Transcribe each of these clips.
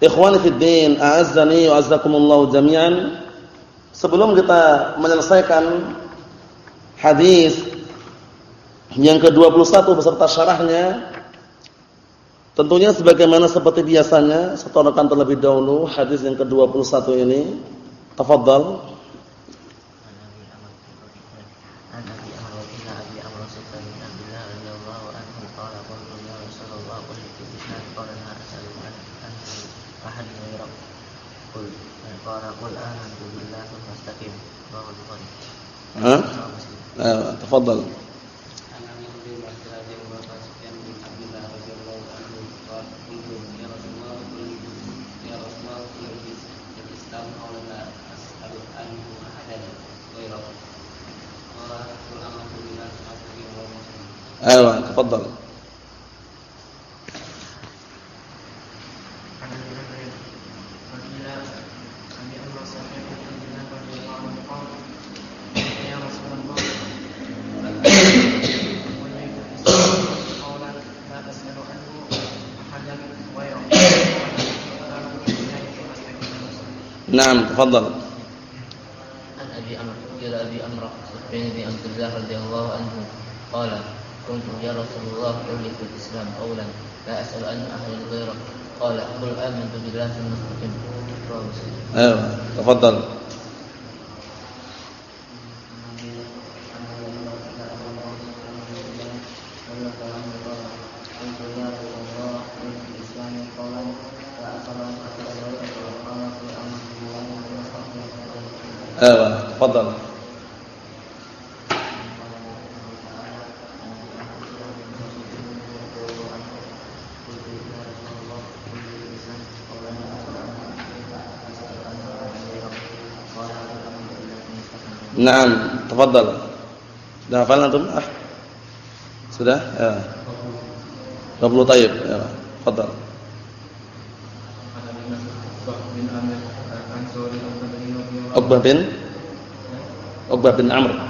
Ikhwani fid din, a'azzani wa azzakumullah jami'an. Sebelum kita menyelesaikan hadis yang ke-21 beserta syarahnya, tentunya sebagaimana seperti biasanya, saya terlebih dahulu hadis yang ke-21 ini. Tafadhal. ها آه تفضل ايوه تفضل نعم تفضل. عن أبي أمر إلى أبي أمر بن أبي عبد الله رضي الله عنه قال كنت يا رسول الله قل لي في الإسلام قولا لا أسأل عنه أحد غيرك. قال قل آمنت بالله ثم استقم أيوه تفضل. Naam, tafadhal. Sudah hafal antum? Ah. Sudah? Ya. 20 tayyib. Ya, tafadhal. Bin bin Amr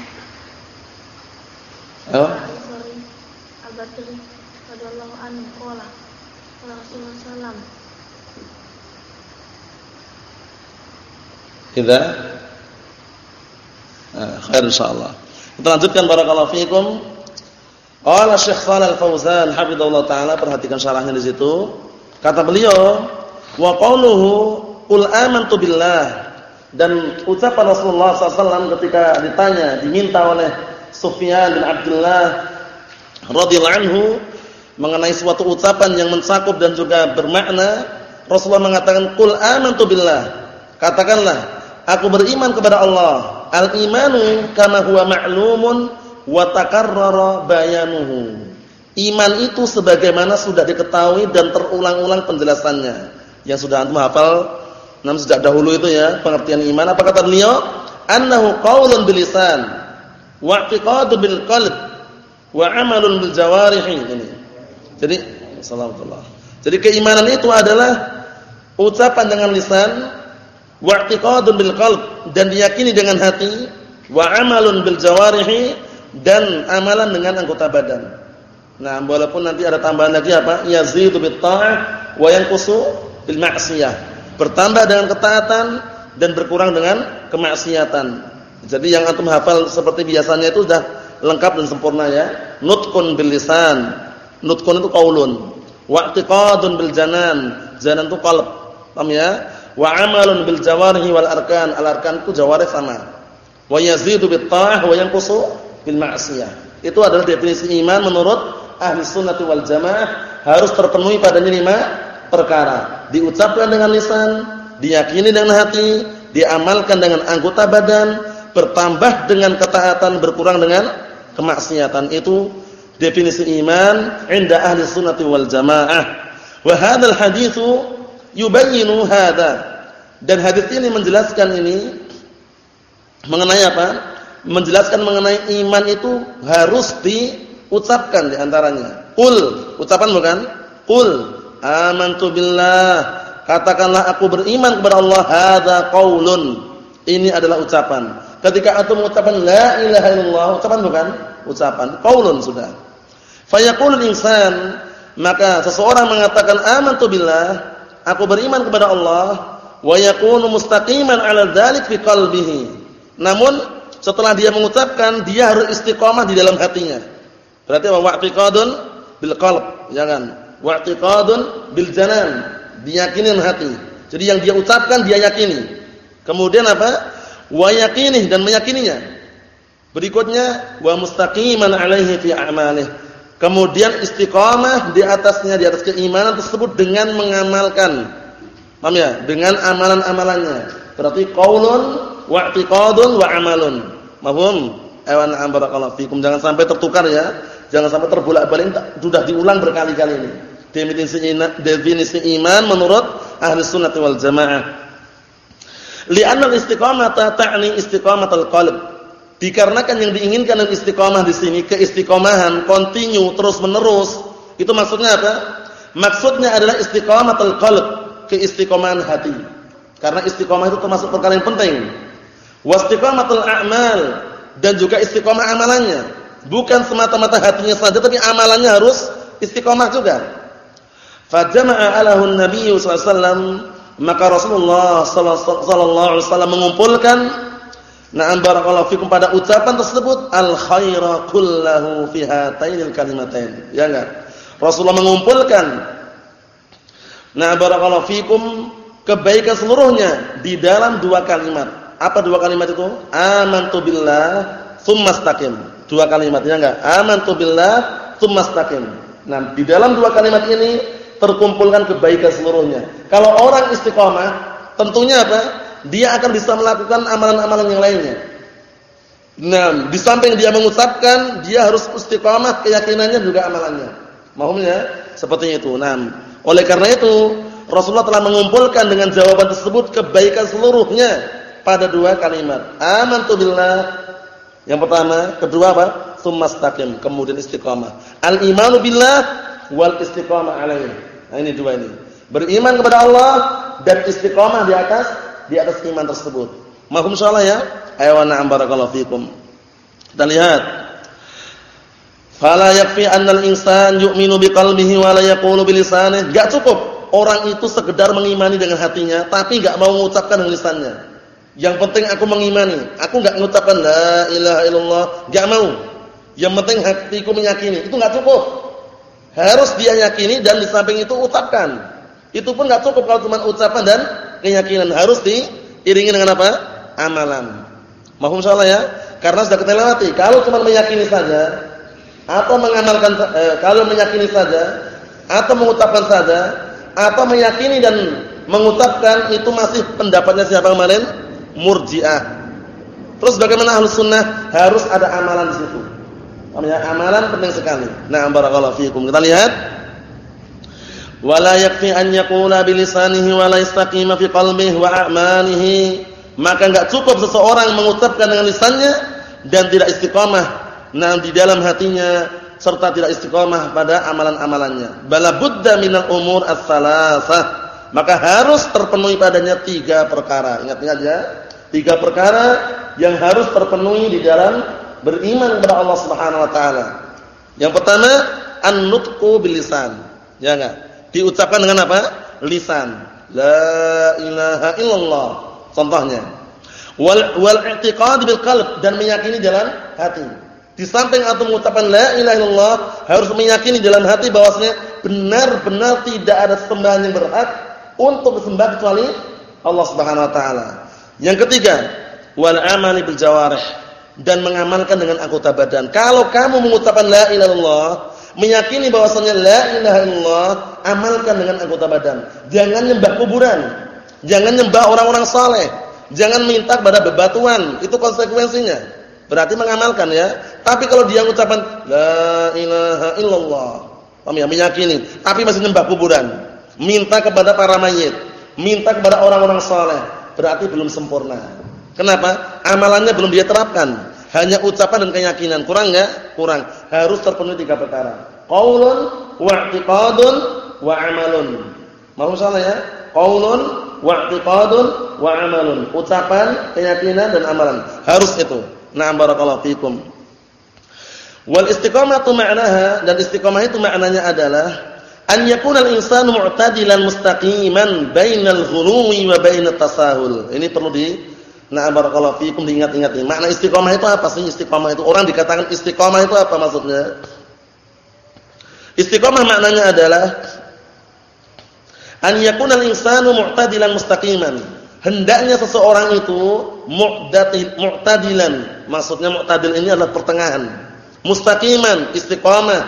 Rasulullah sallam Idza ah, khair insyaallah. Kita lanjutkan barakallahu fiikum. Qala Syekh Shalal Fauzan hafizallahu taala perhatikan syarahnya di situ. Kata beliau, wa qauluhu qul amantu billah dan ucapan Rasulullah SAW ketika ditanya, diminta oleh Sufyan bin Abdullah radhiyallahu anhu mengenai suatu ucapan yang mencakup dan juga bermakna, Rasulullah mengatakan, "Qul amantu billah." Katakanlah, aku beriman kepada Allah. Al-imanu kama huwa ma'lumun wa takarrara bayanuhu. Iman itu sebagaimana sudah diketahui dan terulang-ulang penjelasannya. Yang sudah antum hafal nam sejak dahulu itu ya, pengertian iman apa kata beliau? Annahu qaulun bil lisan wa i'tiqadun bil qalb wa 'amalun bil jawarih ini. Jadi sallallahu Jadi keimanan itu adalah ucapan dengan lisan wa i'tiqadun bil qalb dan diyakini dengan hati wa 'amalun bil jawarih dan amalan dengan anggota badan. Nah, walaupun nanti ada tambahan lagi apa? Yazidu bit ta'ah wa yanqusu bil ma'siyah. Bertambah dengan ketaatan dan berkurang dengan kemaksiatan. Jadi yang antum hafal seperti biasanya itu sudah lengkap dan sempurna ya. Nutqun bil lisan, Nutkun itu qaulun. Wa i'tiqadun bil janan. Janan itu qalb. Paham ya? Wa amalun bil jawarih wal arkan. Al arkan itu jawarih sama. Wa yazidu bit ta'ah wa yanqusu bil ma'siyah. Itu adalah definisi iman menurut ahli sunnah wal jamaah harus terpenuhi padanya lima perkara. Diucapkan dengan lisan, diyakini dengan hati, diamalkan dengan anggota badan, bertambah dengan ketaatan, berkurang dengan kemaksiatan. Itu definisi iman inda ahli sunnati wal jamaah. Wa hadzal haditsu yubayyinu hadza. Dan hadis ini menjelaskan ini mengenai apa? Menjelaskan mengenai iman itu harus diucapkan di antaranya. Qul, ucapan bukan? Qul amantu billah. Katakanlah aku beriman kepada Allah. Hadza qaulun. Ini adalah ucapan. Ketika antum mengucapkan la ilaha illallah, ucapan bukan? Ucapan. Qaulun sudah. Fayaqulul insan, maka seseorang mengatakan amantu billah, aku beriman kepada Allah, wa yakunu mustaqiman 'ala dzalik fi qalbihi. Namun setelah dia mengucapkan, dia harus istiqamah di dalam hatinya. Berarti wa i'tiqadun bil qalb, jangan. Wa i'tiqadun bil janan, diyakini hati. Jadi yang dia ucapkan dia yakini. Kemudian apa? Wa yaqini dan meyakininya. Berikutnya wa mustaqiman 'alaihi fi a'malihi Kemudian istiqamah di atasnya di atas keimanan tersebut dengan mengamalkan. Paham ya? Dengan amalan-amalannya. Berarti qaulun wa i'tiqadun wa amalun. Mahum? Awan barakallahu fikum. Jangan sampai tertukar ya. Jangan sampai terbolak-balik sudah diulang berkali-kali ini. Definisi iman, definisi iman menurut ahli sunnah wal jamaah. Li'anna al-istiqamata ta'ni istiqamatul qalb. Dikarenakan yang diinginkan dengan istiqomah di sini keistiqomahan kontinu terus menerus itu maksudnya apa? Maksudnya adalah istiqomatul qalb, keistiqomahan hati. Karena istiqomah itu termasuk perkara yang penting. Wastiqomatul a'mal dan juga istiqomah amalannya. Bukan semata-mata hatinya saja tapi amalannya harus istiqomah juga. Fajama'a alahu Nabi sallallahu alaihi wasallam maka Rasulullah sallallahu alaihi wasallam mengumpulkan Na'am barakallahu fikum pada ucapan tersebut al khaira kullahu fi hatainil kalimatain. Ya enggak? Rasulullah mengumpulkan Na'am barakallahu fikum kebaikan seluruhnya di dalam dua kalimat. Apa dua kalimat itu? Amantu billah tsumma istaqim. Dua kalimat ya enggak? Amantu billah tsumma istaqim. Nah, di dalam dua kalimat ini terkumpulkan kebaikan seluruhnya. Kalau orang istiqomah, tentunya apa? dia akan bisa melakukan amalan-amalan yang lainnya. Nah, di samping dia mengucapkan, dia harus istiqamah keyakinannya juga amalannya. Mahumnya seperti itu. Nah, oleh karena itu Rasulullah telah mengumpulkan dengan jawaban tersebut kebaikan seluruhnya pada dua kalimat. Amantu billah. Yang pertama, kedua apa? Tsumastaqim, kemudian istiqamah. Al-imanu billah wal istiqamah alaihi. Nah, ini dua ini. Beriman kepada Allah dan istiqamah di atas di atas iman tersebut. Mahum insyaallah ya. Ayo na'am barakallahu fikum. Kita lihat. Fala yakfi annal insan yu'minu biqalbihi wa la yaqulu bilisanihi. Enggak cukup orang itu sekedar mengimani dengan hatinya tapi enggak mau mengucapkan dengan lisannya. Yang penting aku mengimani. Aku enggak mengucapkan la ilaha illallah, enggak mau. Yang penting hatiku meyakini. Itu enggak cukup. Harus dia yakini dan di samping itu ucapkan. Itu pun enggak cukup kalau cuma ucapan dan keyakinan. Harus diiringi dengan apa? Amalan. Mohon salah ya. Karena sudah kita lewati. Kalau cuma meyakini saja atau mengamalkan eh, kalau meyakini saja atau mengucapkan saja atau meyakini dan mengucapkan itu masih pendapatnya siapa kemarin? Murji'ah. Terus bagaimana Ahlus Sunnah? Harus ada amalan di situ. Ya, amalan penting sekali. Nah, barakallahu fiikum. Kita lihat. Wala yakfi an yaqula bi lisanihi fi qalbihi wa a'malihi. Maka enggak cukup seseorang mengucapkan dengan lisannya dan tidak istiqamah nah di dalam hatinya serta tidak istiqamah pada amalan-amalannya. Bala budda minal umur as-salasah maka harus terpenuhi padanya tiga perkara. Ingat-ingat ya, tiga perkara yang harus terpenuhi di dalam beriman kepada Allah Subhanahu wa taala. Yang pertama, an-nutqu bil lisan. Ya enggak? Diucapkan dengan apa? Lisan. La ilaha illallah. Contohnya. Wal wal i'tiqad bil qalb dan meyakini dalam hati. Di samping atau mengucapkan la ilaha illallah, harus meyakini dalam hati bahwasanya benar-benar tidak ada sembahan yang berhak untuk disembah kecuali Allah Subhanahu wa taala. Yang ketiga, wal amali bil jawarih dan mengamalkan dengan anggota badan. Kalau kamu mengucapkan la ilaha illallah, meyakini bahwasanya la ilaha illallah, amalkan dengan anggota badan. Jangan nyembah kuburan. Jangan nyembah orang-orang saleh. Jangan minta kepada bebatuan. Itu konsekuensinya. Berarti mengamalkan ya. Tapi kalau dia mengucapkan la ilaha illallah, paham ya? Meyakini, tapi masih nyembah kuburan minta kepada para mayit, minta kepada orang-orang saleh, berarti belum sempurna. Kenapa? Amalannya belum dia terapkan. Hanya ucapan dan keyakinan. Kurang enggak? Kurang. Harus terpenuhi tiga perkara. Qaulun wa i'tiqadun wa 'amalun. Mau salah ya? Qaulun wa i'tiqadun wa 'amalun. Ucapan, keyakinan dan amalan. Harus itu. Na'am barakallahu fikum. Wal istiqamatu ma'naha dan istiqamah itu maknanya adalah an yakuna al-insanu mu'tadilan mustaqiman bainal ghuluwi wa bainat tasahul. Ini perlu di Nah, barakallahu fiikum diingat-ingat ini. Makna istiqomah itu apa sih istiqomah itu? Orang dikatakan istiqomah itu apa maksudnya? Istiqomah maknanya adalah an yakuna al-insanu mu'tadilan mustaqiman. Hendaknya seseorang itu mu'tadilan. Maksudnya mu'tadil ini adalah pertengahan. Mustaqiman, istiqomah,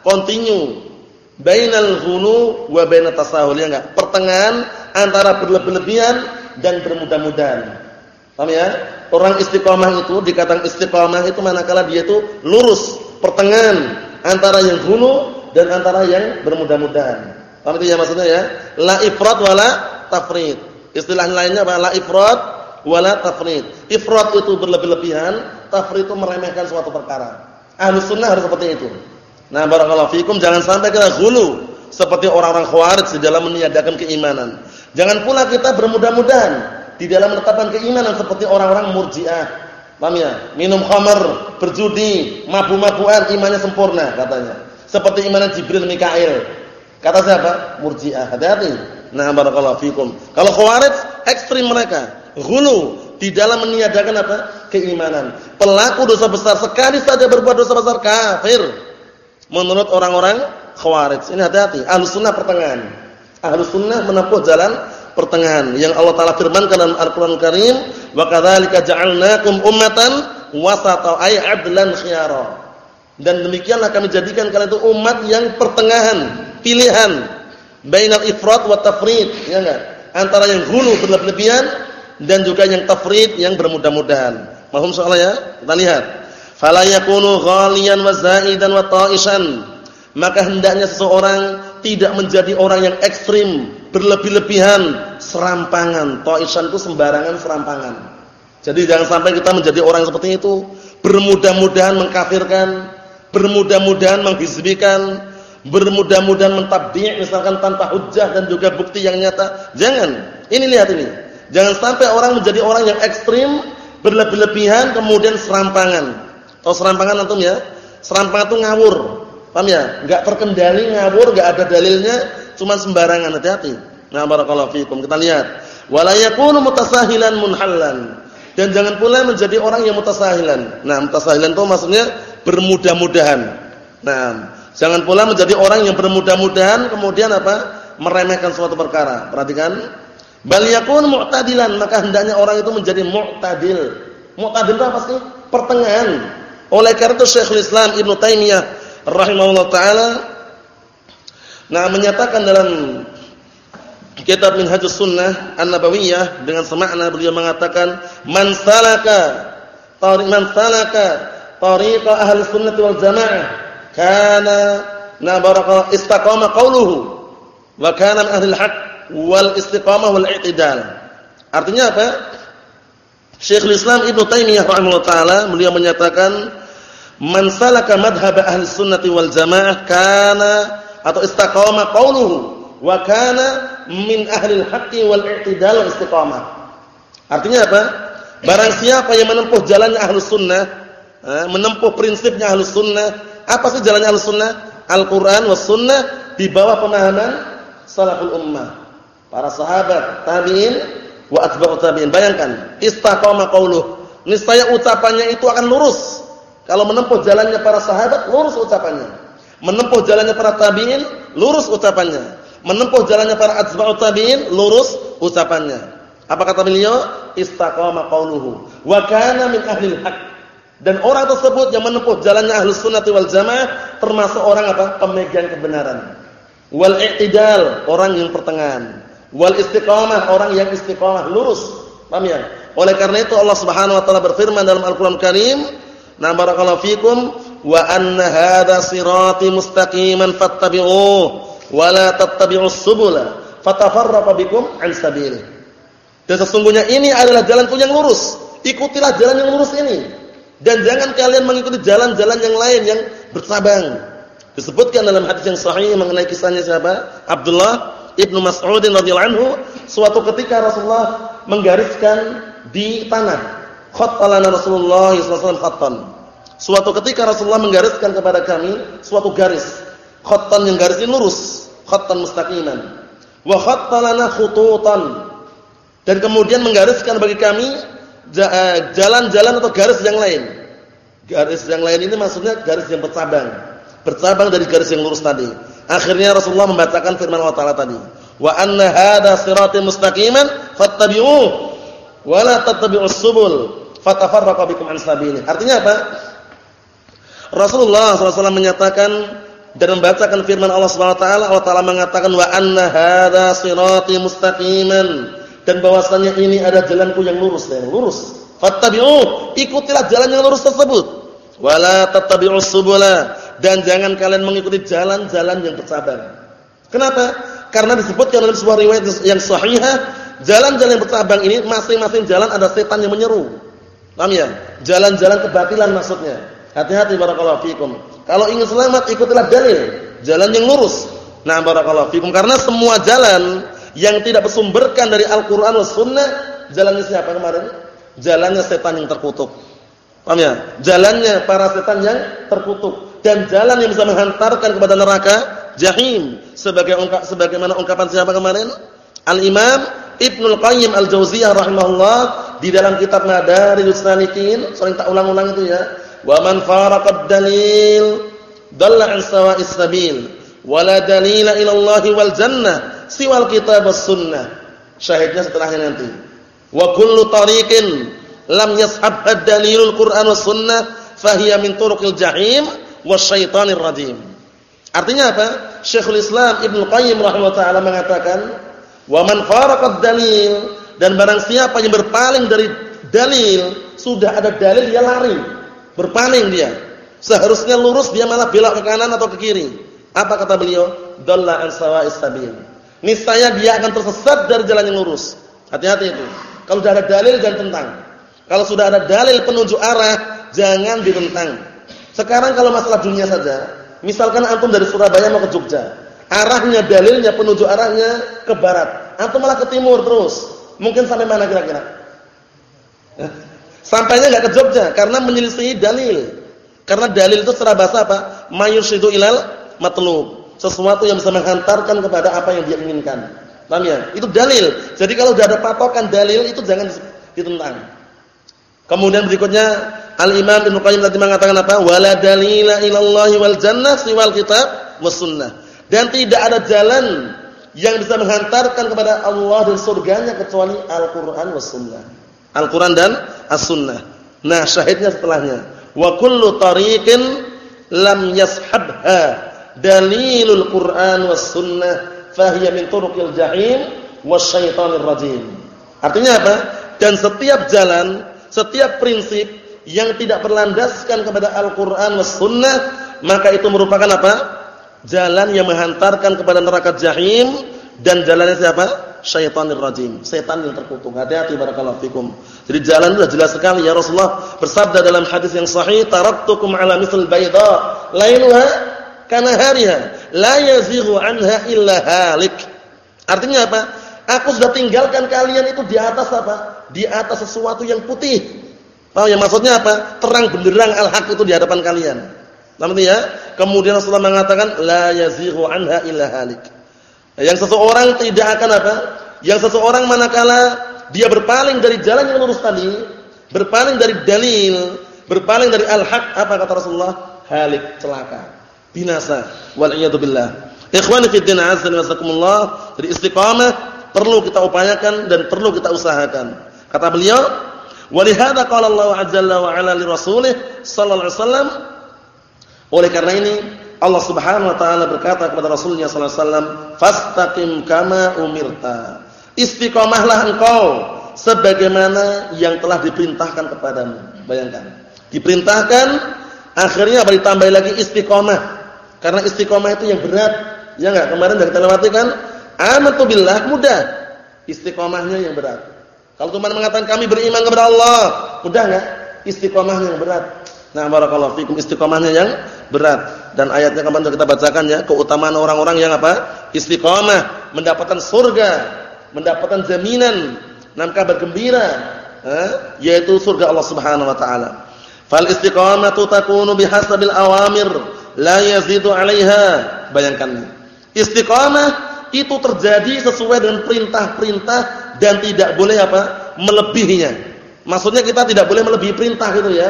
continue bainal ghulu wa bainat tasahul ya enggak? Pertengahan antara berlebih-lebihan dan bermudah-mudahan. Paham ya? Orang istiqomah itu dikatakan istiqomah itu manakala dia itu lurus, pertengahan antara yang ghulu dan antara yang bermudah-mudahan. Paham itu ya maksudnya ya? La ifrat wala tafrid. Istilah lainnya apa? La ifrat wala tafrid. Ifrat itu berlebih-lebihan, tafrid itu meremehkan suatu perkara. Ahlus sunnah harus seperti itu. Nah, barakallahu fikum jangan sampai kita hulu seperti orang-orang khawarij di dalam meniadakan keimanan. Jangan pula kita bermudah-mudahan di dalam menetapkan keimanan seperti orang-orang Murji'ah. Paham ya? Minum khamar, berjudi, mabuk-mabukan imannya sempurna katanya. Seperti iman Jibril Mikail. Kata siapa? Murji'ah. Hati-hati. Nah, barakallahu fikum. Kalau khawarij ekstrim mereka, hulu di dalam meniadakan apa? keimanan. Pelaku dosa besar sekali saja berbuat dosa besar kafir menurut orang-orang khawarij. Ini hati-hati. Ahlus sunnah pertengahan. Ahlus sunnah menempuh jalan pertengahan. Yang Allah taala firmankan dalam Al-Qur'an Karim wa kadzalika ja'alnakum ummatan wasata ay 'adlan khiyara. Dan demikianlah kami jadikan kalian itu umat yang pertengahan pilihan. Bainal ifrat wa tafrid ya enggak? Antara yang hulu berlebihan dan juga yang tafrid yang bermudah-mudahan. Mahum soalnya ya? Kita lihat. Falayakunu yakunu ghaliyan wa zaidan wa ta'isan. Maka hendaknya seseorang tidak menjadi orang yang ekstrim berlebih-lebihan serampangan. Ta'isan itu sembarangan serampangan. Jadi jangan sampai kita menjadi orang seperti itu. Bermudah-mudahan mengkafirkan bermudah-mudahan menghizbikan bermudah-mudahan mentabdi' misalkan tanpa hujjah dan juga bukti yang nyata. Jangan. Ini lihat ini. Jangan sampai orang menjadi orang yang ekstrim berlebih-lebihan kemudian serampangan. Tahu serampangan antum ya? Serampangan itu ngawur. Paham ya? Enggak terkendali ngawur, enggak ada dalilnya, cuma sembarangan hati-hati. Nah, barakallahu fikum. Kita lihat. Wala yakunu mutasahilan munhallan. Dan jangan pula menjadi orang yang mutasahilan. Nah, mutasahilan itu maksudnya bermudah-mudahan. Nah, jangan pula menjadi orang yang bermudah-mudahan kemudian apa? meremehkan suatu perkara. Perhatikan. Bal yakun mu'tadilan, maka hendaknya orang itu menjadi mu'tadil. Mu'tadil itu apa sih? Pertengahan. Oleh karena itu Syekhul Islam Ibnu Taimiyah rahimahullah taala nah menyatakan dalam kitab Minhajus Sunnah An-Nabawiyah dengan semakna beliau mengatakan man salaka tariq man salaka tariqa ahli sunnah wal jamaah kana na baraka istaqama qawluhu wa kana min ahli al-haq wal istiqamah wal i'tidal. Artinya apa? Syekhul Islam Ibnu Taimiyah rahimahullah taala beliau menyatakan man salaka madhhab ahli sunnati wal jamaah kana atau istaqama qawluhu wa kana min ahli al-haqqi wal i'tidal istiqamah artinya apa barang siapa yang menempuh jalannya ahli sunnah menempuh prinsipnya ahli sunnah apa sih jalannya ahli sunnah Al-Qur'an was sunnah di bawah pemahaman salaful ummah para sahabat tabi'in wa atba'u tabi'in. Bayangkan, istaqama qauluh. Niscaya ucapannya itu akan lurus. Kalau menempuh jalannya para sahabat, lurus ucapannya. Menempuh jalannya para tabi'in, lurus ucapannya. Menempuh jalannya para atba'u tabi'in, lurus ucapannya. Apa kata beliau? Istaqama qauluhu. Wa kana min ahlil haq. Dan orang tersebut yang menempuh jalannya ahlus sunnah wal jamaah termasuk orang apa? Pemegang kebenaran. Wal i'tidal, orang yang pertengahan. Wal istiqamah orang yang istiqamah lurus. Paham ya? Oleh karena itu Allah Subhanahu wa taala berfirman dalam Al-Qur'an Karim, "Na barakallahu fikum wa anna hadza sirati mustaqiman fattabi'uh wa la tattabi'us subula fatafarraqu bikum an sabilih." Dan sesungguhnya ini adalah jalanku yang lurus. Ikutilah jalan yang lurus ini. Dan jangan kalian mengikuti jalan-jalan yang lain yang bercabang. Disebutkan dalam hadis yang sahih mengenai kisahnya siapa? Abdullah Ibnu Mas'ud radhiyallahu anhu suatu ketika Rasulullah menggariskan di tanah. Khattalana Rasulullah sallallahu alaihi wasallam Suatu ketika Rasulullah menggariskan kepada kami suatu garis. Khattan yang garis ini lurus, khattan mustaqiman. Wa khattalana khututan. Dan kemudian menggariskan bagi kami eh, jalan-jalan atau garis yang lain. Garis yang lain ini maksudnya garis yang bercabang. Bercabang dari garis yang lurus tadi. Akhirnya Rasulullah membacakan firman Allah Taala tadi, "Wa anna hadza siratal mustaqiman fattabi'uh wa la tattabi'us subul fatafarraqu bikum an sabilih." Artinya apa? Rasulullah SAW menyatakan dan membacakan firman Allah Subhanahu wa taala, Allah Taala mengatakan wa anna hadza sirati mustaqiman dan bahwasanya ini ada jalanku yang lurus yang lurus. Fattabi'uh, ikutilah jalan yang lurus tersebut. Wala tattabi'us subula dan jangan kalian mengikuti jalan-jalan yang bercabang. Kenapa? Karena disebutkan dalam sebuah riwayat yang sahihah, jalan-jalan yang bercabang ini masing-masing jalan ada setan yang menyeru. Paham ya? Jalan-jalan kebatilan maksudnya. Hati-hati barakallahu fikum. Kalau ingin selamat ikutilah dalil, jalan yang lurus. Nah, barakallahu fikum karena semua jalan yang tidak bersumberkan dari Al-Qur'an sunnah, jalannya siapa kemarin? Jalannya setan yang terkutuk. Paham ya? Jalannya para setan yang terkutuk dan jalan yang bisa menghantarkan kepada neraka jahim sebagai sebagaimana ungkapan siapa kemarin Al-Imam Ibnul Qayyim Al-Jauziyah rahimahullah di dalam kitab Madarijus Salikin sering tak ulang-ulang itu ya wa man faraqad dalil dalla an sawa'is sabil wala dalila ila Allah wal jannah siwal kitab was sunnah syahidnya setelahnya nanti wa kullu tariqin lam yashab ad-dalilul Qur'an was sunnah fahiya min turuqil jahim wasyaitonir rajim. Artinya apa? Syekhul Islam Ibnu Qayyim rahimahullah taala mengatakan, "Wa man faraqad dalil" dan barang siapa yang berpaling dari dalil, sudah ada dalil dia lari, berpaling dia. Seharusnya lurus dia malah belok ke kanan atau ke kiri. Apa kata beliau? Dalla an sawa'is sabil. Niscaya dia akan tersesat dari jalan yang lurus. Hati-hati itu. Kalau sudah ada dalil jangan tentang. Kalau sudah ada dalil penunjuk arah, jangan ditentang. Sekarang kalau masalah dunia saja, misalkan antum dari Surabaya mau ke Jogja, arahnya dalilnya penunjuk arahnya ke barat, antum malah ke timur terus. Mungkin sampai mana kira-kira? Sampainya enggak ke Jogja karena menyelisihi dalil. Karena dalil itu secara bahasa apa? Mayusyidu ilal matlub. Sesuatu yang bisa menghantarkan kepada apa yang dia inginkan. Paham ya? Itu dalil. Jadi kalau sudah ada patokan dalil itu jangan ditentang. Kemudian berikutnya Al-Imam Ibnu Qayyim tadi mengatakan apa? Wala dalila ilallahi wal jannah siwal kitab was. Dan tidak ada jalan yang bisa menghantarkan kepada Allah dan surganya kecuali Al-Qur'an was sunnah. Al-Qur'an dan As-Sunnah. Nah, syahidnya setelahnya. Wa kullu tariqin lam yashabha dalilul Qur'an was sunnah fahiya min turuqil jahim wasyaitonir rajim. Artinya apa? Dan setiap jalan, setiap prinsip yang tidak berlandaskan kepada Al-Qur'an was sunnah, maka itu merupakan apa? Jalan yang menghantarkan kepada neraka jahim dan jalannya siapa? Syaitanir rajim, setan yang terkutuk. Hati-hati barakallahu fikum. Jadi jalan sudah jelas sekali ya Rasulullah bersabda dalam hadis yang sahih, "Taraktukum ala misl bayda, lailuha kana hariha." la yazighu anha illa halik. Artinya apa? Aku sudah tinggalkan kalian itu di atas apa? Di atas sesuatu yang putih. Paham ya maksudnya apa? Terang benderang al-haq itu di hadapan kalian. Nanti ya. Kemudian Rasulullah mengatakan la yazighu anha illa halik. Yang seseorang tidak akan apa? Yang seseorang manakala dia berpaling dari jalan yang lurus tadi, berpaling dari dalil, berpaling dari al-haq, apa kata Rasulullah? Halik, celaka binasa wal iyad billah. Ikhwani fi din azza wa jazakumullah, jadi istiqamah perlu kita upayakan dan perlu kita usahakan. Kata beliau, "Walihada qala Allah azza wa ala li rasulih sallallahu alaihi wasallam" Oleh karena ini Allah Subhanahu wa taala berkata kepada Rasulnya sallallahu alaihi wasallam, "Fastaqim kama umirta." Istiqamahlah engkau sebagaimana yang telah diperintahkan kepadamu. Bayangkan. Diperintahkan akhirnya apa ditambah lagi istiqamah. Karena istiqomah itu yang berat. Ya enggak? Kemarin sudah kita lewati kan? Amatu billah mudah. Istiqomahnya yang berat. Kalau cuma mengatakan kami beriman kepada Allah, mudah enggak? Istiqomahnya yang berat. Nah, barakallahu fikum istiqomahnya yang berat. Dan ayatnya sudah kita bacakan ya, keutamaan orang-orang yang apa? Istiqomah, mendapatkan surga, mendapatkan jaminan, nam kabar gembira, eh? yaitu surga Allah Subhanahu wa taala. Fal istiqamatu takunu bihasabil awamir la yazidu 'alaiha. Bayangkan. Istiqamah itu terjadi sesuai dengan perintah-perintah dan tidak boleh apa? melebihinya. Maksudnya kita tidak boleh melebihi perintah gitu ya.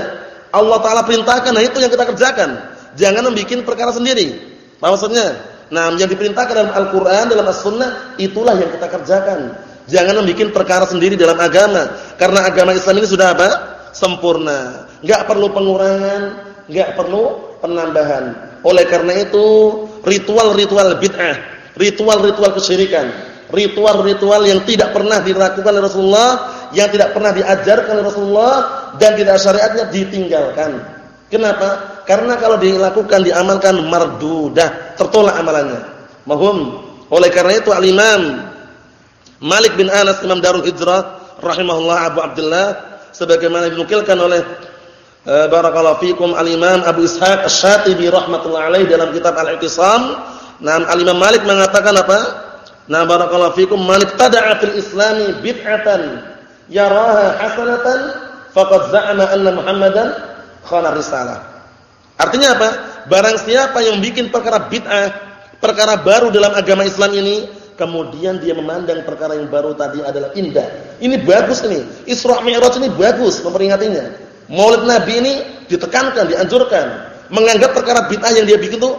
Allah taala perintahkan, nah itu yang kita kerjakan. Jangan membuat perkara sendiri. Maksudnya, nah yang diperintahkan dalam Al-Qur'an, dalam As-Sunnah, itulah yang kita kerjakan. Jangan membuat perkara sendiri dalam agama. Karena agama Islam ini sudah apa? Sempurna. Enggak perlu pengurangan, enggak perlu penambahan. Oleh karena itu, ritual-ritual bid'ah, ritual-ritual kesyirikan, ritual-ritual yang tidak pernah dilakukan oleh Rasulullah, yang tidak pernah diajarkan oleh Rasulullah dan tidak syariatnya ditinggalkan. Kenapa? Karena kalau dilakukan diamalkan mardudah, tertolak amalannya. Mahum. Oleh karena itu al-Imam Malik bin Anas Imam Darul Hijrah rahimahullah Abu Abdullah sebagaimana dinukilkan oleh Eh, barakallahu fikum al-Imam Abu Ishaq Asy-Syatibi rahimatullah alaih dalam kitab Al-I'tisam. Nah, al-Imam Malik mengatakan apa? Nah, barakallahu fikum man ittada'a fil Islami bid'atan yaraha hasanatan faqad za'ama anna Muhammadan khana risalah. Artinya apa? Barang siapa yang bikin perkara bid'ah, perkara baru dalam agama Islam ini, kemudian dia memandang perkara yang baru tadi adalah indah. Ini bagus ini. Isra Mi'raj ini bagus memperingatinya. Maulid Nabi ini ditekankan, dianjurkan. Menganggap perkara bid'ah yang dia bikin itu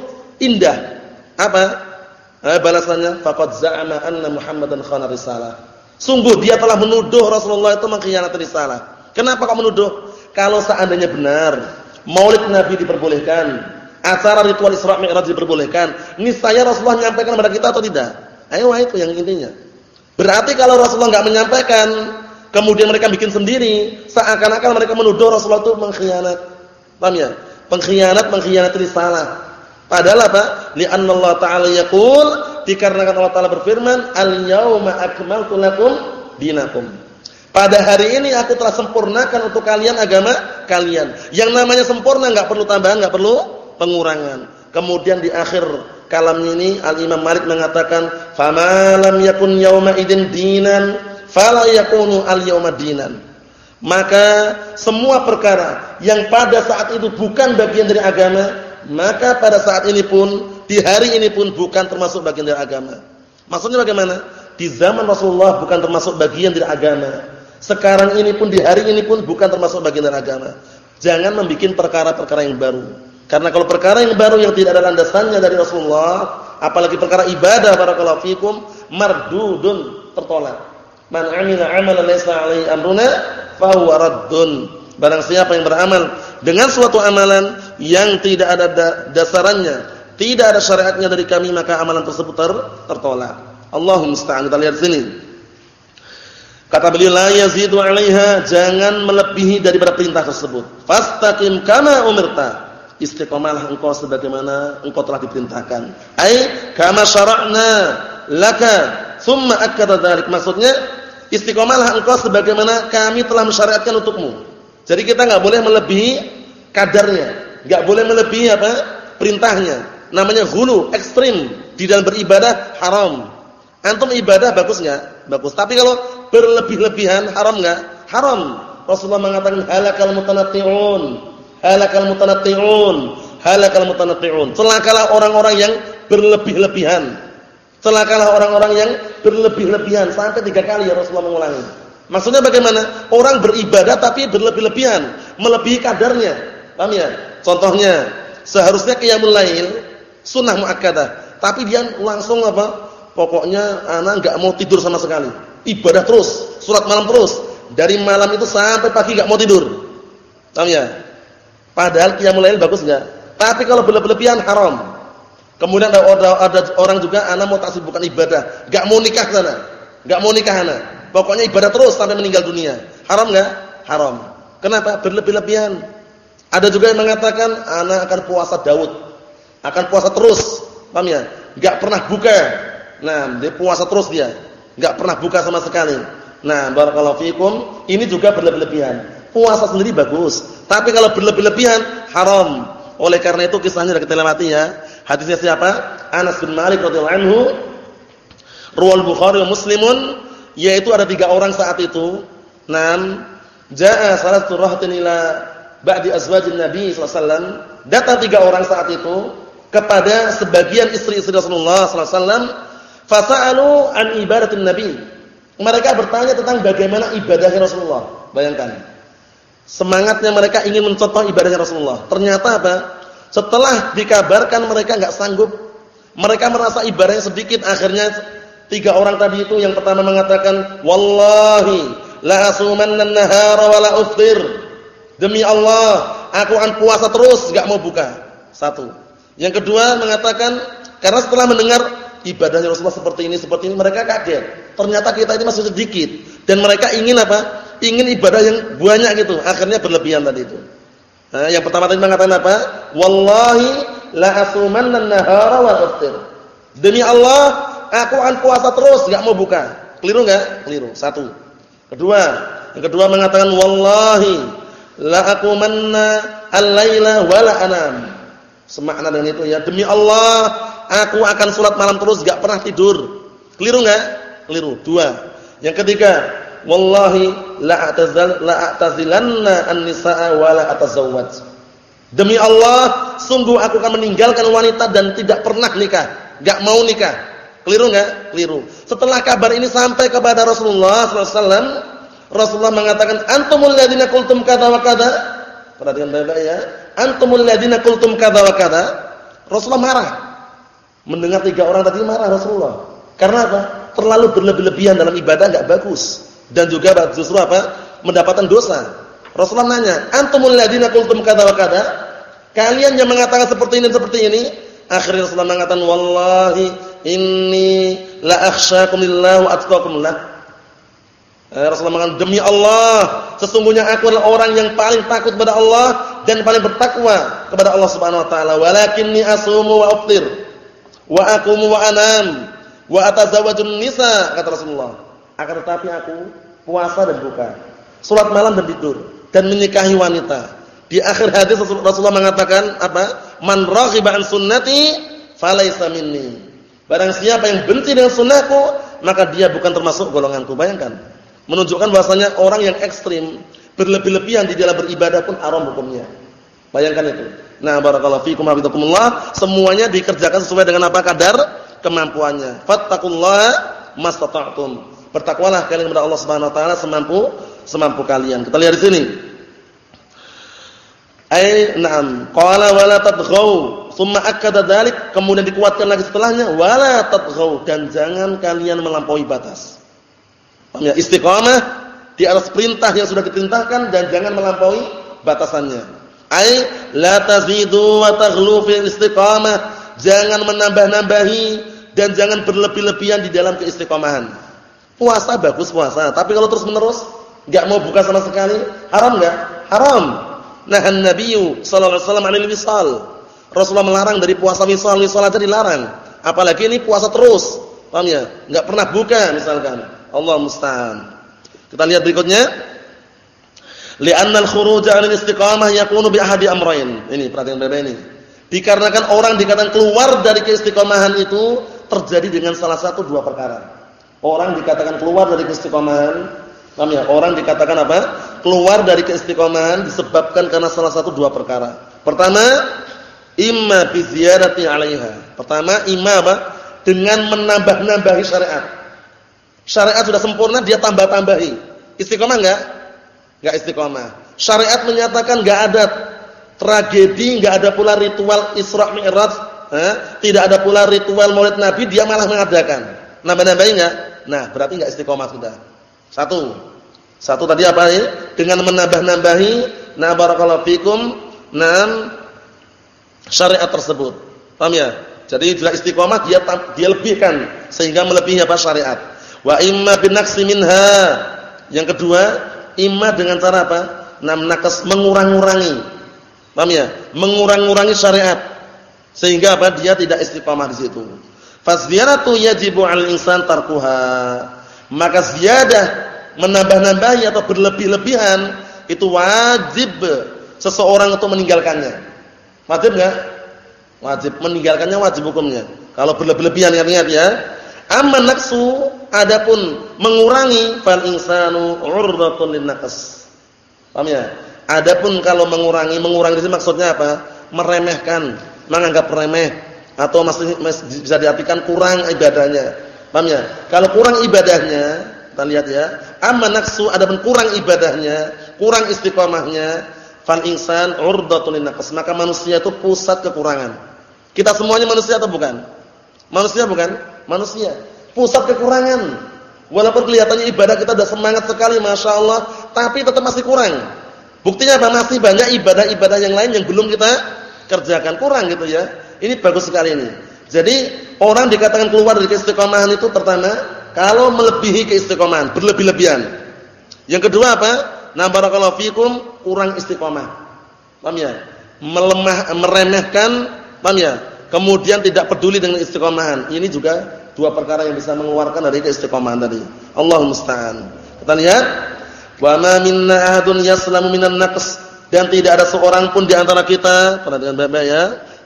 indah. Apa? Eh, balasannya faqad za'ama anna Muhammadan khana risalah. Sungguh dia telah menuduh Rasulullah itu mengkhianati risalah. Kenapa kok menuduh? Kalau seandainya benar Maulid Nabi diperbolehkan, acara ritual Isra Mi'raj diperbolehkan, niscaya Rasulullah menyampaikan kepada kita atau tidak? Ayo itu yang intinya. Berarti kalau Rasulullah enggak menyampaikan, Kemudian mereka bikin sendiri, seakan-akan mereka menuduh Rasulullah itu mengkhianat. Paham ya? Pengkhianat mengkhianati risalah. Padahal apa? Li'anna Allah Ta'ala yaqul, dikarenakan Allah Ta'ala berfirman, "Al-yauma akmaltu lakum dinakum." Pada hari ini aku telah sempurnakan untuk kalian agama kalian. Yang namanya sempurna enggak perlu tambahan, enggak perlu pengurangan. Kemudian di akhir kalam ini Al-Imam Malik mengatakan, "Fama lam yakun yauma idin dinan fala yakunu al-yawma dinan. Maka semua perkara yang pada saat itu bukan bagian dari agama, maka pada saat ini pun di hari ini pun bukan termasuk bagian dari agama. Maksudnya bagaimana? di zaman Rasulullah bukan termasuk bagian dari agama. Sekarang ini pun di hari ini pun bukan termasuk bagian dari agama. Jangan membuat perkara-perkara yang baru. Karena kalau perkara yang baru yang tidak ada landasannya dari Rasulullah, apalagi perkara ibadah barakallahu fikum, mardudun tertolak. Man 'amila 'amalan laysa 'alaihi amruna fahuwa raddun. Barang siapa yang beramal dengan suatu amalan yang tidak ada dasarannya, tidak ada syariatnya dari kami, maka amalan tersebut ter tertolak. Allahumma musta'an. Kita lihat sini. Kata beliau la yazidu 'alaiha, jangan melebihi daripada perintah tersebut. Fastaqim kama umirta. Istiqomalah engkau sebagaimana engkau telah diperintahkan. Ai kama syara'na laka, thumma akkada dzalik. Maksudnya istiqomalah engkau sebagaimana kami telah mensyariatkan untukmu. Jadi kita enggak boleh melebihi kadarnya, enggak boleh melebihi apa? perintahnya. Namanya hulu, ekstrim di dalam beribadah haram. Antum ibadah bagus enggak? Bagus. Tapi kalau berlebih-lebihan haram enggak? Haram. Rasulullah mengatakan halakal mutanatti'un. Halakal mutanatti'un. Halakal mutanatti'un. Celakalah orang-orang yang berlebih-lebihan. Celakalah orang-orang yang berlebih-lebihan sampai tiga kali ya Rasulullah mengulangi. Maksudnya bagaimana? Orang beribadah tapi berlebih-lebihan, melebihi kadarnya. Paham ya? Contohnya, seharusnya qiyamul lail sunnah muakkadah, tapi dia langsung apa? Pokoknya anak enggak mau tidur sama sekali. Ibadah terus, surat malam terus. Dari malam itu sampai pagi enggak mau tidur. Paham ya? Padahal qiyamul lail bagus enggak? Tapi kalau berlebihan haram. Kemudian ada, ada, orang juga anak mau tak sibukkan ibadah, enggak mau nikah sana. Enggak mau nikah anak. Pokoknya ibadah terus sampai meninggal dunia. Haram enggak? Haram. Kenapa? Berlebih-lebihan. Ada juga yang mengatakan anak akan puasa Daud. Akan puasa terus. Paham ya? Enggak pernah buka Nah, dia puasa terus dia. Enggak pernah buka sama sekali. Nah, barakallahu fikum, ini juga berlebih-lebihan. Puasa sendiri bagus, tapi kalau berlebih-lebihan haram. Oleh karena itu kisahnya sudah kita lewati ya. Hadisnya siapa? Anas bin Malik radhiyallahu anhu. Ruwal Bukhari wa Muslimun, yaitu ada tiga orang saat itu. Nam, jaa salatu rahtin ila ba'di azwajin Nabi sallallahu alaihi. Datang tiga orang saat itu kepada sebagian istri-istri Rasulullah sallallahu Fasa'alu an ibadatin Nabi. Mereka bertanya tentang bagaimana ibadahnya Rasulullah. Bayangkan. Semangatnya mereka ingin mencontoh ibadahnya Rasulullah. Ternyata apa? Setelah dikabarkan mereka enggak sanggup. Mereka merasa ibadahnya sedikit. Akhirnya tiga orang tadi itu yang pertama mengatakan, "Wallahi la asumanna an-nahara wa la uftir." Demi Allah, aku akan puasa terus, enggak mau buka. Satu. Yang kedua mengatakan, karena setelah mendengar ibadahnya Rasulullah seperti ini seperti ini mereka kaget. Ternyata kita ini masih sedikit dan mereka ingin apa? Ingin ibadah yang banyak gitu. Akhirnya berlebihan tadi itu. Nah, yang pertama tadi mengatakan apa? Wallahi la asumanna an-nahara wa aftir. Demi Allah, aku akan puasa terus, enggak mau buka. Keliru enggak? Keliru. Satu. Kedua, yang kedua mengatakan wallahi la aqumanna al-laila wa la anam. Semakna dengan itu ya. Demi Allah, aku akan sholat malam terus, gak pernah tidur. Keliru gak? Keliru. Dua. Yang ketiga, wallahi la a'tazal la a'tazilanna an-nisaa wa la atazawwaj. Demi Allah, sungguh aku akan meninggalkan wanita dan tidak pernah nikah, gak mau nikah. Keliru gak? Keliru. Setelah kabar ini sampai kepada Rasulullah SAW, Rasulullah mengatakan, antumul ladina qultum kadza wa kadza. Perhatikan baik-baik ya antumul ladina qultum kadza wa kadza. Rasulullah marah. Mendengar tiga orang tadi marah Rasulullah. Karena apa? Terlalu berlebih-lebihan dalam ibadah enggak bagus dan juga justru apa? mendapatkan dosa. Rasulullah nanya, "Antumul ladina qultum kadza wa kadza?" Kalian yang mengatakan seperti ini seperti ini? Akhirnya Rasulullah mengatakan, "Wallahi inni la akhsyakum wa atqakum lah." Eh, Rasulullah mengatakan, "Demi Allah, sesungguhnya aku adalah orang yang paling takut kepada Allah dan paling bertakwa kepada Allah Subhanahu wa taala. Walakinni asumu wa aftir wa aqumu wa anam wa atazawwajun nisa," kata Rasulullah. Akan tetapi aku puasa dan buka, salat malam dan tidur dan menikahi wanita. Di akhir hadis Rasulullah mengatakan apa? Man raghiba an sunnati falaysa minni. Barang siapa yang benci dengan sunnahku, maka dia bukan termasuk golonganku. Bayangkan menunjukkan bahwasanya orang yang ekstrim berlebih-lebihan di dalam beribadah pun haram hukumnya. Bayangkan itu. Nah, barakallahu fiikum hafizakumullah, semuanya dikerjakan sesuai dengan apa kadar kemampuannya. Fattaqullaha mastata'tum. Bertakwalah kalian kepada Allah Subhanahu wa taala semampu semampu kalian. Kita lihat di sini. Ai na'am, qala wala tadghaw, thumma akkada dzalik, kemudian dikuatkan lagi setelahnya wala tadghaw dan jangan kalian melampaui batas. Paham ya? Istiqamah di atas perintah yang sudah diperintahkan dan jangan melampaui batasannya. Ai la tazidu wa taghlu fil istiqamah. Jangan menambah-nambahi dan jangan berlebih-lebihan di dalam keistiqomahan. Puasa bagus puasa, tapi kalau terus-menerus enggak mau buka sama sekali, haram enggak? Haram. Nah, Nabi sallallahu alaihi wasallam 'anil wisal. Rasulullah melarang dari puasa wisal, wisal aja dilarang. Apalagi ini puasa terus. Paham ya? Enggak pernah buka misalkan. Allah musta'an. Kita lihat berikutnya. Li'anna al-khuruj 'anil istiqamah yakunu bi ahadi amrayn. Ini perhatian Bapak ini. Dikarenakan orang dikatakan keluar dari keistiqomahan itu terjadi dengan salah satu dua perkara. Orang dikatakan keluar dari keistiqomahan, paham ya? Orang dikatakan apa? Keluar dari keistiqomahan disebabkan karena salah satu dua perkara. Pertama, imma bi ziyadati 'alaiha. Pertama, imma apa? Dengan menambah-nambahi syariat. Syariat sudah sempurna dia tambah-tambahi. Istiqomah enggak? Enggak istiqomah. Syariat menyatakan enggak ada tragedi, enggak ada pula ritual Isra Mi'raj, eh? tidak ada pula ritual Maulid Nabi, dia malah mengadakan. Nambah-nambahi enggak? Nah, berarti enggak istiqomah sudah. Satu. Satu tadi apa ini? Dengan menambah-nambahi na barakallahu fikum nam syariat tersebut. Paham ya? Jadi tidak istiqomah dia dia lebihkan sehingga melebihi apa syariat. Wa imma binaqsi minha. Yang kedua, imma dengan cara apa? Nam mengurang-urangi. Paham ya? Mengurang-urangi syariat. Sehingga apa? Dia tidak istiqomah di situ. Faziyaratu yajibu 'alal insan tarkuha. Maka ziyadah menambah-nambahi atau berlebih-lebihan itu wajib seseorang untuk meninggalkannya. Wajib enggak? Wajib meninggalkannya wajib hukumnya. Kalau berlebih-lebihan ingat-ingat ya. Amma naqsu adapun mengurangi fal insanu urdatun linnaqas. Paham ya? Adapun kalau mengurangi, mengurangi itu maksudnya apa? Meremehkan, menganggap remeh atau masih, masih bisa diartikan kurang ibadahnya. Paham ya? Kalau kurang ibadahnya, kita lihat ya, amma naqsu adapun kurang ibadahnya, kurang istiqomahnya, fal insan urdatun linnaqas. Maka manusia itu pusat kekurangan. Kita semuanya manusia atau bukan? Manusia bukan? Manusia. Pusat kekurangan. Walaupun kelihatannya ibadah kita sudah semangat sekali Masya Allah. Tapi tetap masih kurang. Buktinya apa? Masih banyak ibadah-ibadah yang lain yang belum kita kerjakan. Kurang gitu ya. Ini bagus sekali ini. Jadi orang dikatakan keluar dari keistiqomahan itu pertama. Kalau melebihi keistiqomahan. Berlebih-lebihan. Yang kedua apa? Nah barakallahu fikum kurang istiqomah. Paham ya? Melemah, meremehkan. Paham ya? Kemudian tidak peduli dengan istiqomahan. Ini juga dua perkara yang bisa mengeluarkan dari keistiqomahan tadi. Allah musta'an. Kita lihat, wa ma minna ahadun yaslamu minan naqs dan tidak ada seorang pun di antara kita, perhatikan baik-baik ya,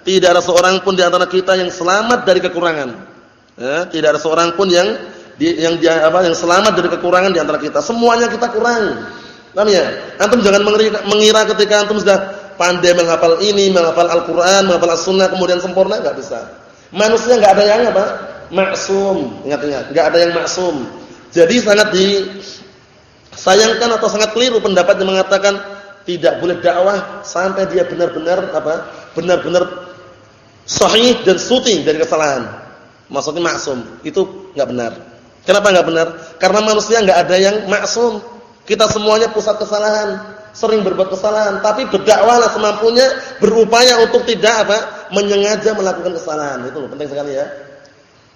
tidak ada seorang pun di antara kita yang selamat dari kekurangan. Ya, tidak ada seorang pun yang di, yang dia, apa yang selamat dari kekurangan di antara kita. Semuanya kita kurang. Paham ya? Antum jangan mengira, mengira ketika antum sudah pandai menghafal ini, menghafal Al-Qur'an, menghafal As-Sunnah kemudian sempurna enggak bisa. Manusia enggak ada yang apa? Maksum. Ingat-ingat, enggak ada yang maksum. Jadi sangat disayangkan atau sangat keliru pendapat yang mengatakan tidak boleh dakwah sampai dia benar-benar apa? Benar-benar sahih dan suci dari kesalahan. Maksudnya maksum. Itu enggak benar. Kenapa enggak benar? Karena manusia enggak ada yang maksum. Kita semuanya pusat kesalahan, sering berbuat kesalahan, tapi berdakwahlah semampunya, berupaya untuk tidak apa? menyengaja melakukan kesalahan. Itu loh, penting sekali ya.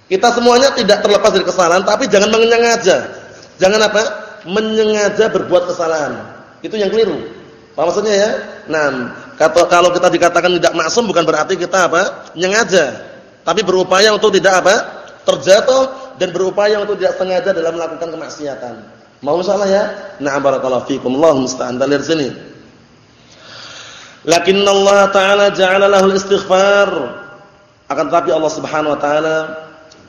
Kita semuanya tidak terlepas dari kesalahan, tapi jangan menyengaja. Jangan apa? Menyengaja berbuat kesalahan. Itu yang keliru. Apa maksudnya ya? Nah, kalau kita dikatakan tidak maksum bukan berarti kita apa? Menyengaja. Tapi berupaya untuk tidak apa? Terjatuh dan berupaya untuk tidak sengaja dalam melakukan kemaksiatan. Mau salah ya? Na'am barakallahu fikum. Allah musta'an. Lihat sini. Lakin Allah Ta'ala ja'ala lahul istighfar. Akan tetapi Allah Subhanahu wa taala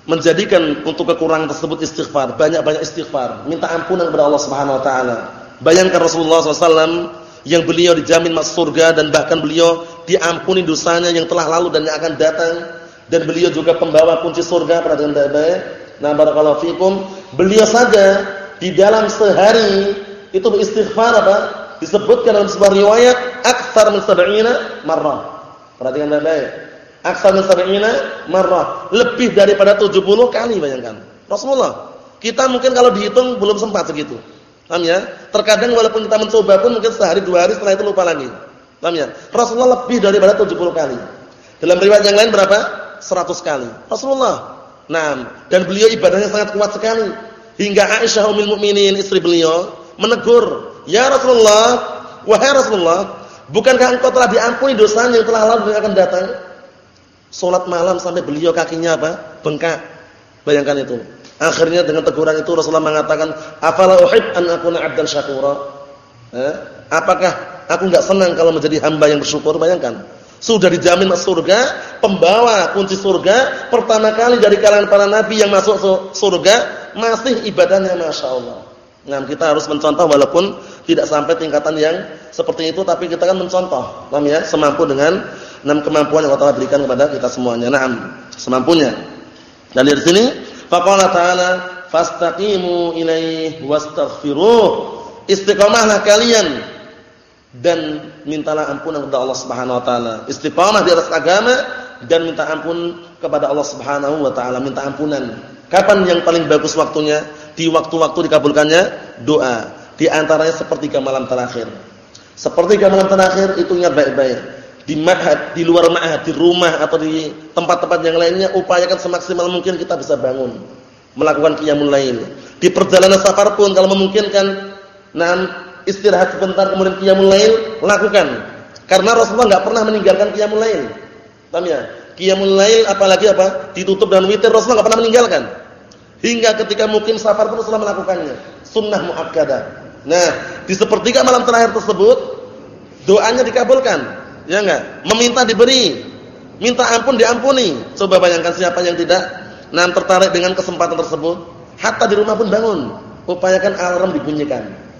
menjadikan untuk kekurangan tersebut istighfar, banyak-banyak istighfar, minta ampunan kepada Allah Subhanahu wa taala. Bayangkan Rasulullah SAW yang beliau dijamin masuk surga dan bahkan beliau diampuni dosanya yang telah lalu dan yang akan datang dan beliau juga pembawa kunci surga pada baik-baik. Nah, barakallahu fikum, beliau saja di dalam sehari itu beristighfar apa? Disebutkan dalam sebuah riwayat aktsar min sab'ina marrah. Perhatikan baik-baik. Min sab'ina marrah. Lebih daripada 70 kali bayangkan. Rasulullah. Kita mungkin kalau dihitung belum sempat segitu. Paham ya? Terkadang walaupun kita mencoba pun mungkin sehari dua hari setelah itu lupa lagi. Paham ya? Rasulullah lebih daripada 70 kali. Dalam riwayat yang lain berapa? 100 kali. Rasulullah Nah, dan beliau ibadahnya sangat kuat sekali. Hingga Aisyah ummul mukminin istri beliau menegur, "Ya Rasulullah, wahai Rasulullah, bukankah engkau telah diampuni dosanya yang telah lalu dan akan datang?" Salat malam sampai beliau kakinya apa? Bengkak. Bayangkan itu. Akhirnya dengan teguran itu Rasulullah mengatakan, "Afala uhib an akuna 'abdan syakura?" Eh? Apakah aku enggak senang kalau menjadi hamba yang bersyukur? Bayangkan. Sudah dijamin masuk surga, pembawa kunci surga, pertama kali dari kalangan para nabi yang masuk surga, masih ibadahnya Masya Allah. Nah, kita harus mencontoh walaupun tidak sampai tingkatan yang seperti itu, tapi kita kan mencontoh. Ya? Semampu dengan enam kemampuan yang Allah berikan kepada kita semuanya. Nah, semampunya. Dan dari sini, faqala ta'ala, fastaqimu ilaihi wastaghfiruh. Istiqomahlah kalian dan mintalah ampunan kepada Allah Subhanahu wa taala. Istiqamah di atas agama dan minta ampun kepada Allah Subhanahu wa taala, minta ampunan. Kapan yang paling bagus waktunya? Di waktu-waktu dikabulkannya doa. Di antaranya sepertiga malam terakhir. Sepertiga malam terakhir itu ingat baik-baik. Di ma'had, di luar ma'had, di rumah atau di tempat-tempat yang lainnya upayakan semaksimal mungkin kita bisa bangun melakukan qiyamul lail. Di perjalanan safar pun kalau memungkinkan nah istirahat sebentar kemudian qiyamul lail, lakukan. Karena Rasulullah enggak pernah meninggalkan qiyamul lail. Paham ya? Qiyamul lail apalagi apa? Ditutup dengan witir Rasulullah enggak pernah meninggalkan. Hingga ketika mungkin safar pun Rasulullah melakukannya. Sunnah muakkadah. Nah, di sepertiga malam terakhir tersebut doanya dikabulkan. Ya enggak? Meminta diberi. Minta ampun diampuni. Coba bayangkan siapa yang tidak nah tertarik dengan kesempatan tersebut. Hatta di rumah pun bangun. Upayakan alarm dibunyikan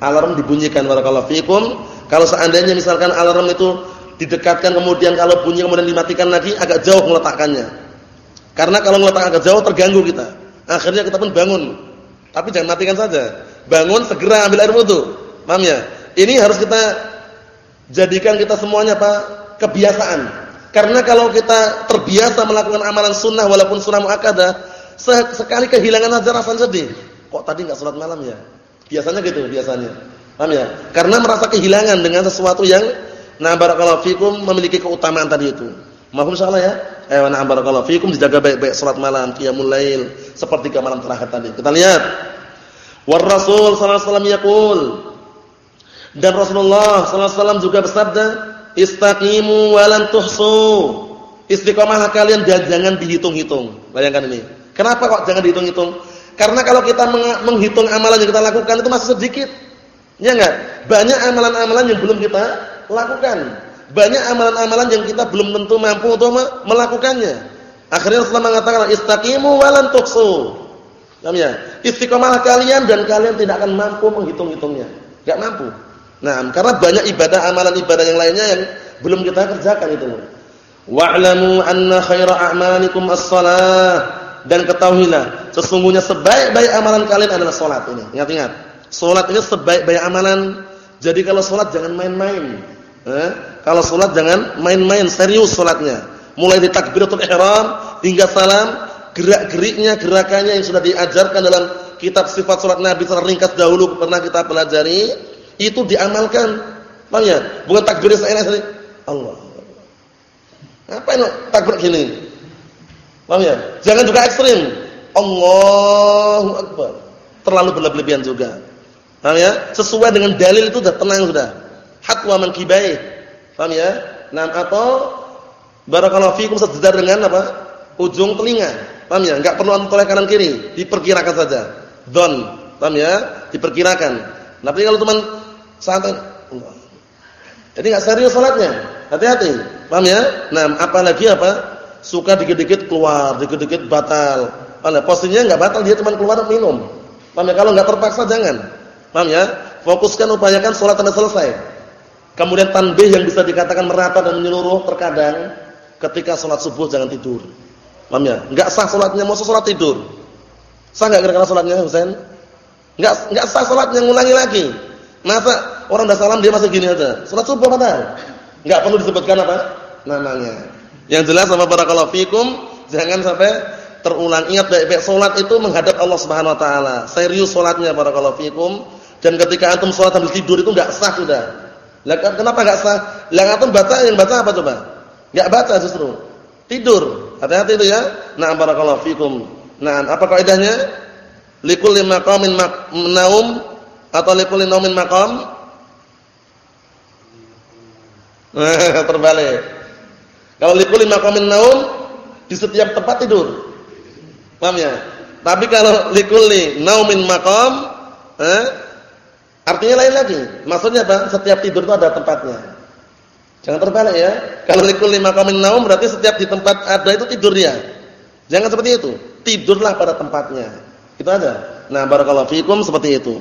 alarm dibunyikan barakallahu fikum. Kalau seandainya misalkan alarm itu didekatkan kemudian kalau bunyi kemudian dimatikan lagi agak jauh meletakkannya. Karena kalau meletak agak jauh terganggu kita. Akhirnya kita pun bangun. Tapi jangan matikan saja. Bangun segera ambil air wudu. Paham ya? Ini harus kita jadikan kita semuanya apa? kebiasaan. Karena kalau kita terbiasa melakukan amalan sunnah walaupun sunnah muakkadah, sekali kehilangan aja rasa sedih. Kok tadi enggak salat malam ya? Biasanya gitu, biasanya. Paham ya? Karena merasa kehilangan dengan sesuatu yang na barakallahu fikum memiliki keutamaan tadi itu. Mahum insyaallah ya. Eh na barakallahu fikum dijaga baik-baik salat malam, qiyamul lail, seperti malam terakhir tadi. Kita lihat. War Rasul sallallahu alaihi wasallam yaqul dan Rasulullah wasallam juga bersabda, "Istaqimu wa lan tuhsu." Istiqomahlah kalian jangan dihitung-hitung. Bayangkan ini. Kenapa kok jangan dihitung-hitung? Karena kalau kita menghitung amalan yang kita lakukan itu masih sedikit. Ya enggak? Banyak amalan-amalan yang belum kita lakukan. Banyak amalan-amalan yang kita belum tentu mampu untuk melakukannya. Akhirnya Rasulullah mengatakan istaqimu wa lan tuhsu. ya? Istiqomah kalian dan kalian tidak akan mampu menghitung-hitungnya. Enggak mampu. Nah, karena banyak ibadah amalan ibadah yang lainnya yang belum kita kerjakan itu. Wa'lamu anna khaira a'malikum as-shalah dan ketahuilah sesungguhnya sebaik-baik amalan kalian adalah salat ini. Ingat-ingat. Salat ini sebaik-baik amalan. Jadi kalau salat jangan main-main. Eh? Kalau salat jangan main-main, serius salatnya. Mulai di takbiratul ihram hingga salam, gerak-geriknya, gerakannya yang sudah diajarkan dalam kitab sifat salat Nabi secara ringkas dahulu pernah kita pelajari, itu diamalkan. Paham ya? Bukan takbir saya Allah. Apa ini takbir gini? Paham ya? Jangan juga ekstrim. Allahu Akbar. Terlalu berlebihan juga. Paham ya? Sesuai dengan dalil itu sudah tenang sudah. Hatwa man kibai. Paham ya? Nah, atau barakallahu fikum sejedar dengan apa? Ujung telinga. Paham ya? Enggak perlu antara kanan kiri, diperkirakan saja. Don. Paham ya? Diperkirakan. Tapi kalau teman santai jadi enggak serius salatnya. Hati-hati. Paham ya? Nah, apalagi apa? suka dikit-dikit keluar, dikit-dikit batal. Paham ya? Posisinya enggak batal, dia cuma keluar minum. Paham ya? Kalau enggak terpaksa jangan. Paham ya? Fokuskan upayakan salat Anda selesai. Kemudian tanbih yang bisa dikatakan merata dan menyeluruh terkadang ketika salat subuh jangan tidur. Paham ya? Enggak sah salatnya mau salat tidur. Sah enggak kira-kira salatnya Husain? Enggak enggak sah salatnya ngulangi lagi. Masa orang udah salam dia masih gini aja. Salat subuh padahal. Enggak perlu disebutkan apa? namanya. Yang jelas sama barakallahu fikum, jangan sampai terulang. Ingat baik-baik salat itu menghadap Allah Subhanahu wa taala. Serius salatnya barakallahu fikum. Dan ketika antum salat sambil tidur itu enggak sah sudah. Lah kenapa enggak sah? Lah antum baca yang baca apa coba? Enggak baca justru. Tidur. Hati-hati itu ya. Nah barakallahu fikum. Nah, apa kaidahnya? Likulli maqamin naum atau likulli naumin maqam? Terbalik. Kalau likulli maqamin naum di setiap tempat tidur. Paham ya? Tapi kalau likulli naumin maqam, eh, artinya lain lagi. Maksudnya apa? Setiap tidur itu ada tempatnya. Jangan terbalik ya. Kalau likulli maqamin naum berarti setiap di tempat ada itu tidur dia. Jangan seperti itu. Tidurlah pada tempatnya. Itu aja. Nah, barakallahu fikum seperti itu.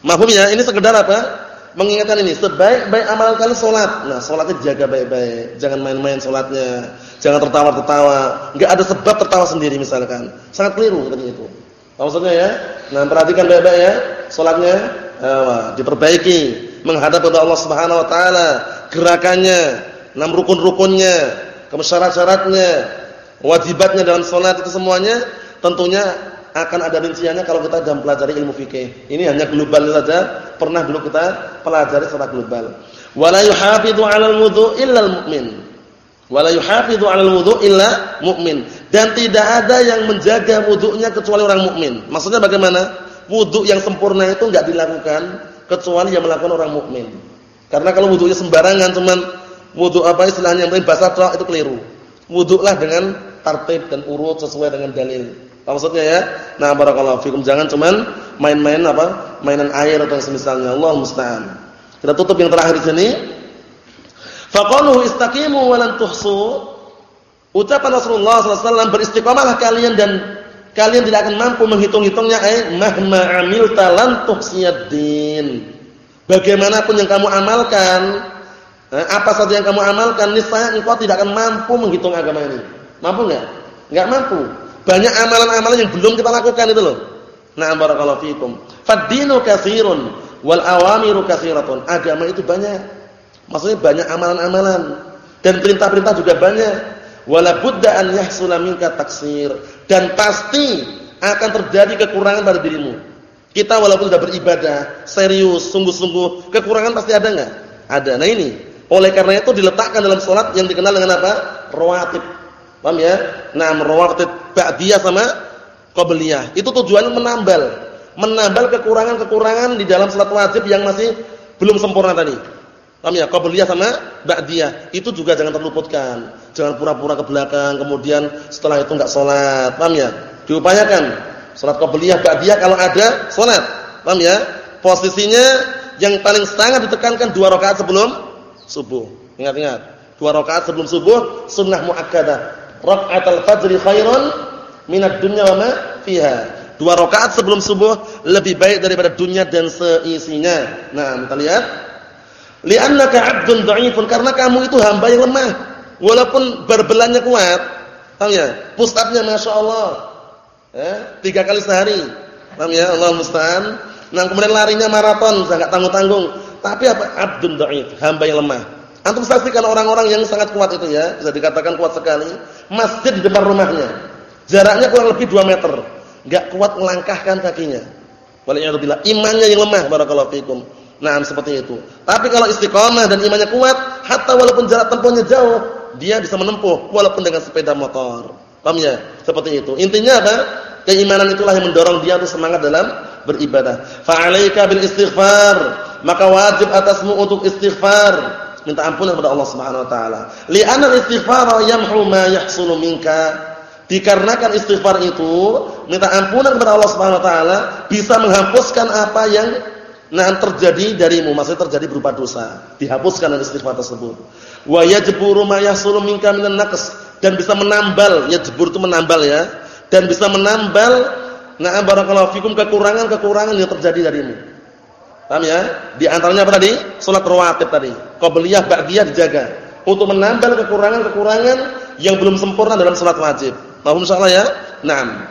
Mahfum ya, ini sekedar apa? Mengingatkan ini, sebaik-baik amal kalian salat. Nah, salatnya jaga baik-baik. Jangan main-main salatnya. Jangan tertawa-tertawa. Enggak ada sebab tertawa sendiri misalkan. Sangat keliru seperti itu. Maksudnya ya? Nah, perhatikan baik-baik ya. Salatnya eh, diperbaiki, menghadap kepada Allah Subhanahu wa taala, gerakannya, enam rukun-rukunnya, syarat-syaratnya, wajibatnya dalam salat itu semuanya tentunya akan ada rinciannya kalau kita dalam pelajari ilmu fikih. Ini hanya global saja, pernah dulu kita pelajari secara global. Wala yuhafidhu 'alal wudhu illa al-mu'min. Wala yuhafidhu 'alal wudhu illa mu'min. Dan tidak ada yang menjaga wudunya kecuali orang mukmin. Maksudnya bagaimana? Wudu yang sempurna itu enggak dilakukan kecuali yang melakukan orang mukmin. Karena kalau wudunya sembarangan cuman wudu apa istilahnya yang basah itu keliru. Wudulah dengan tertib dan urut sesuai dengan dalil. Maksudnya ya? Nah, barakallahu fikum. Jangan cuman main-main apa? Mainan air atau semisalnya. Allah musta'an. Kita tutup yang terakhir di sini. Faqaluhu istaqimu wa lan tuhsu. Ucapan Rasulullah SAW beristiqamalah kalian dan kalian tidak akan mampu menghitung-hitungnya eh mahma amilta lan tuhsiyaddin. Bagaimanapun yang kamu amalkan, eh, apa saja yang kamu amalkan, niscaya engkau tidak akan mampu menghitung agama ini. Mampu enggak? Enggak mampu. Banyak amalan-amalan yang belum kita lakukan itu loh. Na'am barakallahu fikum. Fad-dinu katsirun wal awamiru katsiratun. Agama itu banyak. Maksudnya banyak amalan-amalan dan perintah-perintah juga banyak. Wala budda an yahsula minka taksir dan pasti akan terjadi kekurangan pada dirimu. Kita walaupun sudah beribadah serius, sungguh-sungguh, kekurangan pasti ada enggak? Ada. Nah ini, oleh karena itu diletakkan dalam salat yang dikenal dengan apa? Rawatib. Paham ya? Nah, rawatib ba'diyah sama qabliyah. Itu tujuannya menambal, menambal kekurangan-kekurangan di dalam salat wajib yang masih belum sempurna tadi. Paham ya? Qabliyah sama ba'diyah. Itu juga jangan terluputkan. Jangan pura-pura ke belakang kemudian setelah itu enggak salat. Paham ya? Diupayakan. Salat qabliyah, ba'diyah kalau ada salat. Paham ya? Posisinya yang paling sangat ditekankan dua rakaat sebelum subuh. Ingat-ingat. Dua rakaat sebelum subuh sunnah muakkadah rakaatul fajri khairun minad dunya wa ma fiha. Dua rakaat sebelum subuh lebih baik daripada dunia dan seisinya. Nah, kita lihat. Li'annaka 'abdun dha'ifun karena kamu itu hamba yang lemah. Walaupun berbelahnya kuat. Paham ya? Push up-nya masyaallah. Eh, tiga kali sehari. Paham ya? Allah musta'an. Nah, kemudian larinya maraton, enggak tanggung-tanggung. Tapi apa? 'Abdun dha'if, hamba yang lemah. Antum saksikan orang-orang yang sangat kuat itu ya, bisa dikatakan kuat sekali. Masjid di depan rumahnya. Jaraknya kurang lebih 2 meter. Enggak kuat melangkahkan kakinya. Waliyadzubillah, imannya yang lemah barakallahu fikum. Nah, seperti itu. Tapi kalau istiqomah dan imannya kuat, hatta walaupun jarak tempuhnya jauh, dia bisa menempuh walaupun dengan sepeda motor. Paham ya? Seperti itu. Intinya apa? Keimanan itulah yang mendorong dia untuk semangat dalam beribadah. Fa'alaika bil istighfar. Maka wajib atasmu untuk istighfar minta ampunan kepada Allah Subhanahu wa taala. Li'anna istighfar yamhu ma yahsulu minka. Dikarenakan istighfar itu minta ampunan kepada Allah Subhanahu wa taala bisa menghapuskan apa yang nah terjadi darimu, maksudnya terjadi berupa dosa. Dihapuskan dengan istighfar tersebut. Wa yajburu ma yahsulu minka minan naqs dan bisa menambal, yajbur itu menambal ya. Dan bisa menambal na'am barakallahu fikum kekurangan-kekurangan yang terjadi darimu. Paham ya? Di antaranya apa tadi? Salat rawatib tadi. Qabliyah, ba'diyah dijaga untuk menambal kekurangan-kekurangan yang belum sempurna dalam salat wajib. Paham insyaallah ya? Naam.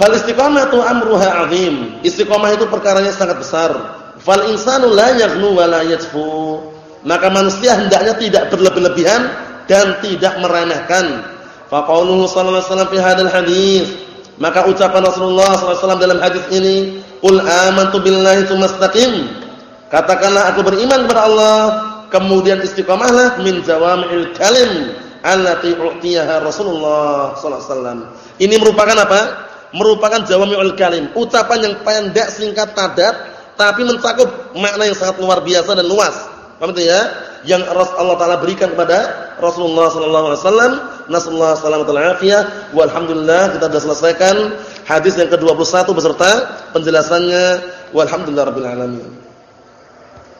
Fal istiqamatu amruha azim. Istiqamah itu perkaranya sangat besar. Fal insanu la yaghnu wa la yajfu. Maka manusia hendaknya tidak berlebih-lebihan dan tidak meremehkan. Fa qauluhu sallallahu alaihi wasallam fi hadzal hadis. Maka ucapan Rasulullah wasallam dalam hadis ini, "Qul amantu billahi tsumastaqim." Katakanlah aku beriman kepada Allah, kemudian istiqamahlah min jawami'il kalim allati u'tiyaha Rasulullah sallallahu alaihi wasallam. Ini merupakan apa? Merupakan jawami'ul kalim, ucapan yang pendek, singkat, padat, tapi mencakup makna yang sangat luar biasa dan luas. Paham itu ya? Yang Allah Taala berikan kepada Rasulullah sallallahu alaihi wasallam. Nasallahu salamatal afiyah. Walhamdulillah kita sudah selesaikan hadis yang ke-21 beserta penjelasannya. Walhamdulillah rabbil alamin.